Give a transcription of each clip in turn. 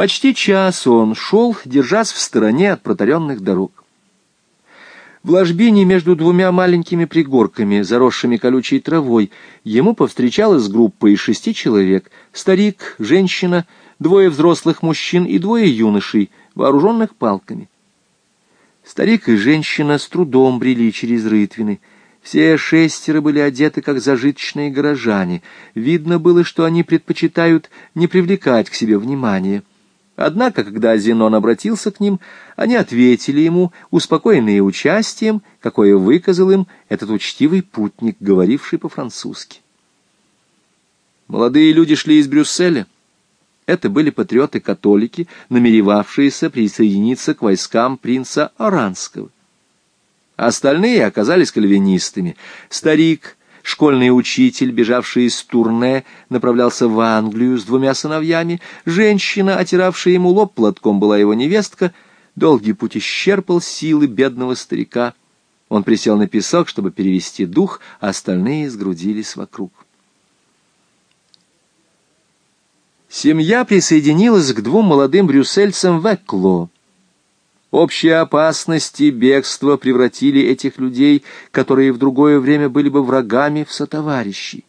Почти час он шел, держась в стороне от протаренных дорог. В ложбине между двумя маленькими пригорками, заросшими колючей травой, ему повстречалась группа из шести человек — старик, женщина, двое взрослых мужчин и двое юношей, вооруженных палками. Старик и женщина с трудом брели через рытвины. Все шестеро были одеты, как зажиточные горожане. Видно было, что они предпочитают не привлекать к себе внимания. Однако, когда Зенон обратился к ним, они ответили ему, успокоенные участием, какое выказал им этот учтивый путник, говоривший по-французски. Молодые люди шли из Брюсселя. Это были патриоты-католики, намеревавшиеся присоединиться к войскам принца Оранского. Остальные оказались кальвинистами. Старик Школьный учитель, бежавший из Турне, направлялся в Англию с двумя сыновьями. Женщина, отиравшая ему лоб платком, была его невестка. Долгий путь исчерпал силы бедного старика. Он присел на песок, чтобы перевести дух, а остальные сгрудились вокруг. Семья присоединилась к двум молодым брюссельцам в Экло. Общие опасности и бегство превратили этих людей, которые в другое время были бы врагами, в сотоварищей.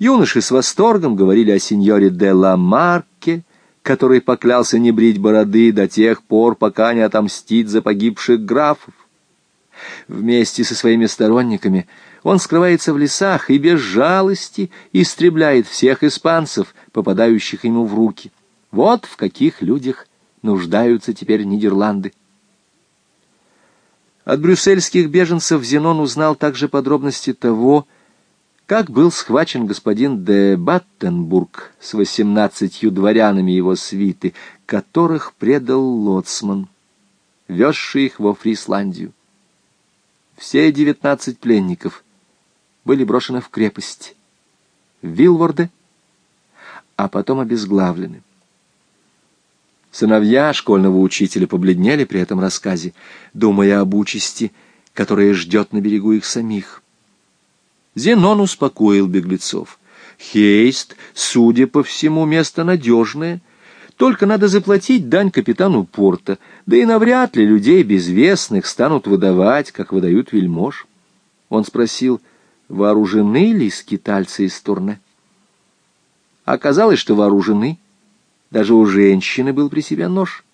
Юноши с восторгом говорили о сеньоре де ла Марке, который поклялся не брить бороды до тех пор, пока не отомстит за погибших графов. Вместе со своими сторонниками он скрывается в лесах и без жалости истребляет всех испанцев, попадающих ему в руки. Вот в каких людях нуждаются теперь Нидерланды. От брюссельских беженцев Зенон узнал также подробности того, как был схвачен господин де Баттенбург с восемнадцатью дворянами его свиты, которых предал лоцман, везший их во Фрисландию. Все девятнадцать пленников были брошены в крепость Вилворде, а потом обезглавлены. Сыновья школьного учителя побледнели при этом рассказе, думая об участи, которая ждет на берегу их самих. Зенон успокоил беглецов. Хейст, судя по всему, место надежное. Только надо заплатить дань капитану порта, да и навряд ли людей безвестных станут выдавать, как выдают вельмож. Он спросил, вооружены ли скитальцы из Турне. Оказалось, что вооружены — даже у женщины был при себе нож.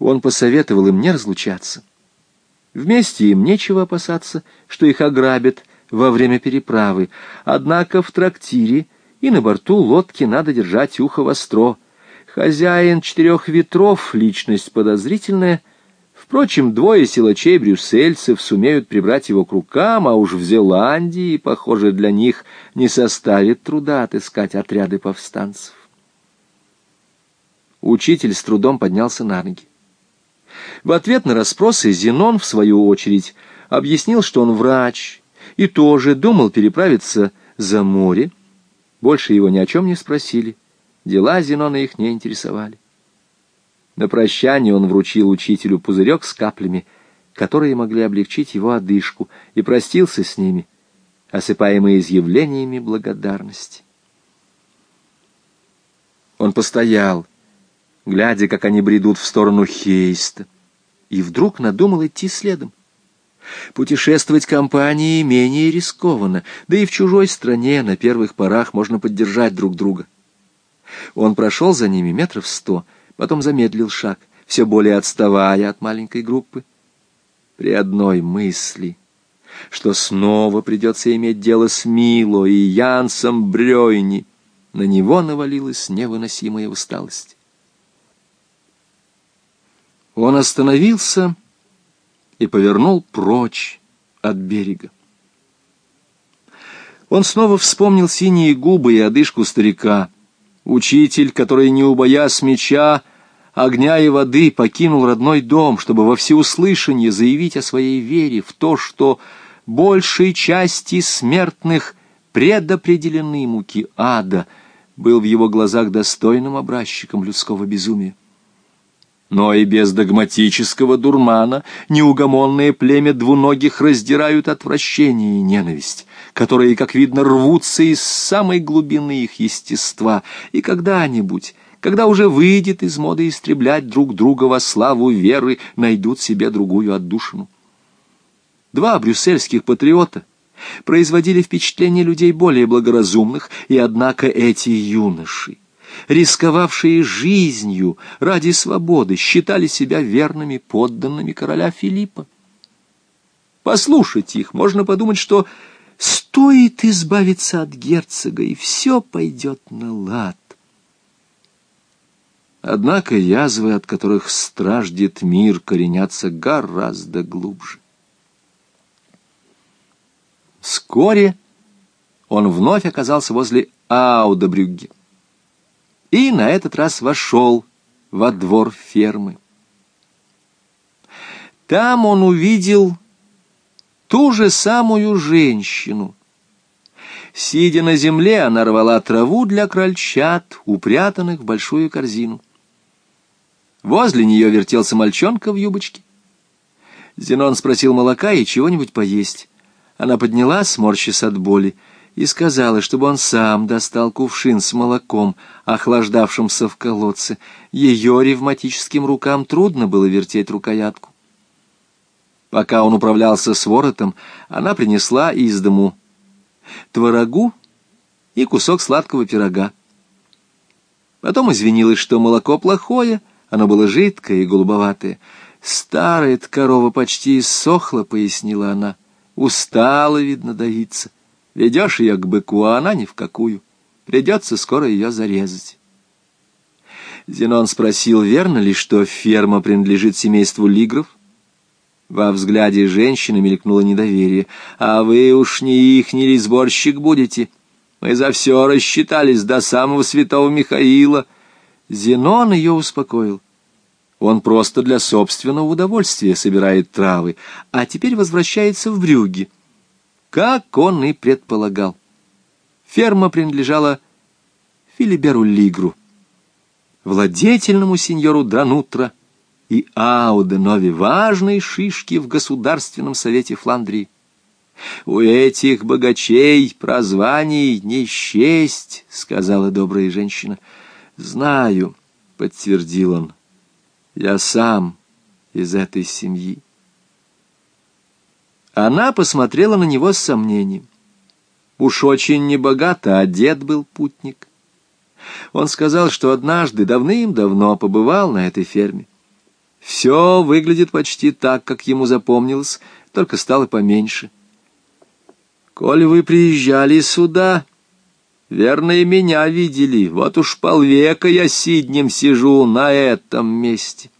Он посоветовал им не разлучаться. Вместе им нечего опасаться, что их ограбят во время переправы. Однако в трактире и на борту лодки надо держать ухо востро. Хозяин четырех ветров — личность подозрительная. Впрочем, двое силачей-брюссельцев сумеют прибрать его к рукам, а уж в Зеландии, похоже, для них не составит труда отыскать отряды повстанцев. Учитель с трудом поднялся на ноги. В ответ на расспросы Зенон, в свою очередь, объяснил, что он врач, и тоже думал переправиться за море. Больше его ни о чем не спросили. Дела Зенона их не интересовали. На прощание он вручил учителю пузырек с каплями, которые могли облегчить его одышку, и простился с ними, осыпаемый изъявлениями благодарности. Он постоял, глядя, как они бредут в сторону Хейста, и вдруг надумал идти следом. Путешествовать компанией менее рискованно, да и в чужой стране на первых порах можно поддержать друг друга. Он прошел за ними метров сто, потом замедлил шаг, все более отставая от маленькой группы. При одной мысли, что снова придется иметь дело с Мило и Янсом Брёйни, на него навалилась невыносимая усталость. Он остановился и повернул прочь от берега. Он снова вспомнил синие губы и одышку старика. Учитель, который, не убоясь меча, огня и воды, покинул родной дом, чтобы во всеуслышание заявить о своей вере в то, что большей части смертных предопределены муки ада, был в его глазах достойным образчиком людского безумия. Но и без догматического дурмана неугомонное племя двуногих раздирают отвращение и ненависть, которые, как видно, рвутся из самой глубины их естества, и когда-нибудь, когда уже выйдет из моды истреблять друг друга во славу веры, найдут себе другую отдушину. Два брюссельских патриота производили впечатление людей более благоразумных, и однако эти юноши, рисковавшие жизнью ради свободы, считали себя верными подданными короля Филиппа. Послушать их, можно подумать, что стоит избавиться от герцога, и все пойдет на лад. Однако язвы, от которых страждет мир, коренятся гораздо глубже. Вскоре он вновь оказался возле Аудабрюгге и на этот раз вошел во двор фермы. Там он увидел ту же самую женщину. Сидя на земле, она рвала траву для крольчат, упрятанных в большую корзину. Возле нее вертелся мальчонка в юбочке. Зенон спросил молока и чего-нибудь поесть. Она подняла, сморщись от боли, и сказала, чтобы он сам достал кувшин с молоком, охлаждавшимся в колодце. Ее ревматическим рукам трудно было вертеть рукоятку. Пока он управлялся с воротом, она принесла из дому творогу и кусок сладкого пирога. Потом извинилась, что молоко плохое — оно было жидкое и голубоватое. «Старая корова почти иссохла», — пояснила она. «Устала, видно, доиться. Ведешь ее к быку, а она ни в какую. Придется скоро ее зарезать». Зенон спросил, верно ли, что ферма принадлежит семейству лигров. Во взгляде женщины мелькнуло недоверие. «А вы уж не ихний сборщик будете? Мы за все рассчитались до самого святого Михаила». Зенон ее успокоил. Он просто для собственного удовольствия собирает травы, а теперь возвращается в Брюгге. Как он и предполагал. Ферма принадлежала Филиберу Лигру, владетельному сеньору Дранутра и Ауденове, важной шишки в Государственном совете Фландрии. «У этих богачей прозваний не счесть», — сказала добрая женщина. «Знаю», — подтвердил он, я сам из этой семьи. Она посмотрела на него с сомнением. Уж очень небогато одет был путник. Он сказал, что однажды давным-давно побывал на этой ферме. Все выглядит почти так, как ему запомнилось, только стало поменьше. «Коль вы приезжали сюда, верно, и меня видели. Вот уж полвека я сиднем сижу на этом месте».